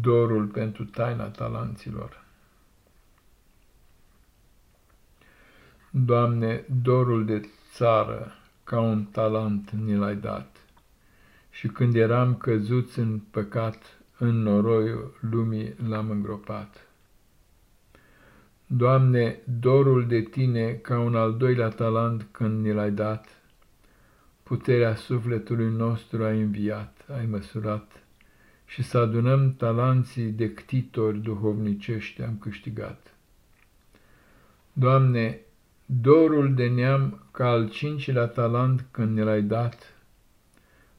dorul pentru taina talanților. Doamne, dorul de țară, ca un talent ni l-ai dat, și când eram căzuți în păcat, în noroiul lumii l-am îngropat. Doamne, dorul de Tine, ca un al doilea talent când ni l-ai dat, puterea sufletului nostru ai înviat, ai măsurat, și să adunăm talanții de ctitori duhovnicești am câștigat. Doamne, dorul de neam ca al cincilea talent când ne l-ai dat,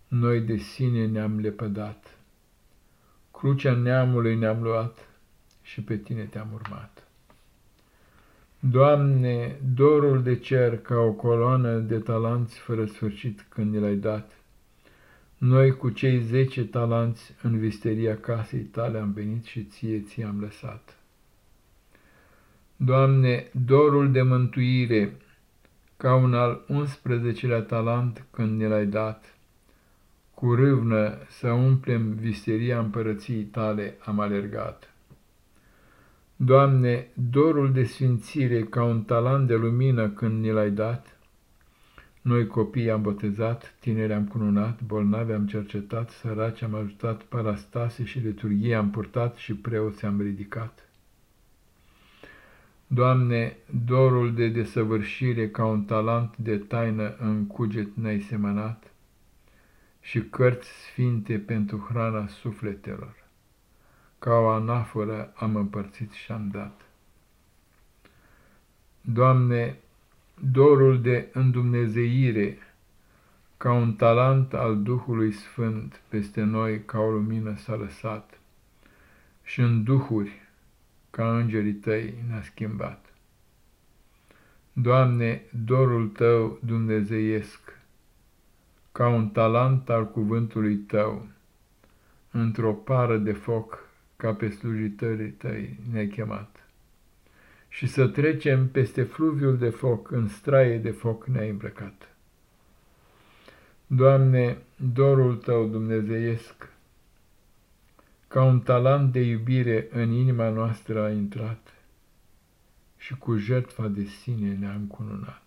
noi de sine ne-am lepădat. Crucea neamului ne-am luat și pe tine te-am urmat. Doamne, dorul de cer ca o coloană de talanți fără sfârșit când ne l-ai dat, noi cu cei zece talanți în visteria casei tale am venit și ție ți-am lăsat. Doamne, dorul de mântuire, ca un al unsprezecelea talent când ne l-ai dat, cu râvnă să umplem visteria împărăției tale am alergat. Doamne, dorul de sfințire ca un talent de lumină când ne l-ai dat, noi copii am botezat, tineri am cununat, bolnavi am cercetat, săraci am ajutat, parastase și liturghie am purtat și preoți am ridicat. Doamne, dorul de desăvârșire ca un talent de taină în cuget ne-ai semănat și cărți sfinte pentru hrana sufletelor, ca o anaforă am împărțit și am dat. Doamne, dorul de îndumnezeire, ca un talent al Duhului Sfânt peste noi ca o lumină s-a lăsat și în duhuri ca îngerii tăi ne-a schimbat. Doamne, dorul Tău dumnezeiesc, ca un talent al cuvântului Tău, într-o pară de foc, ca pe slujitorii Tăi ne-ai chemat și să trecem peste fluviul de foc, în straie de foc ne-ai îmbrăcat. Doamne, dorul Tău dumnezeiesc, ca un talent de iubire în inima noastră a intrat și cu jertfa de sine ne-a încununat.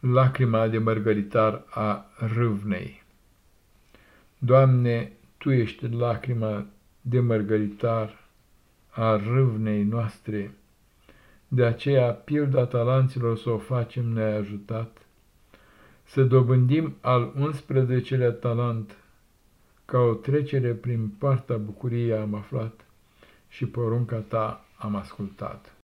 Lacrima de mărgăritar a râvnei Doamne, Tu ești lacrima de mărgăritar a râvnei noastre. De aceea, pilda talanților să o facem ne-a ajutat, să dobândim al 11-lea talent, ca o trecere prin partea bucuriei am aflat și porunca ta am ascultat.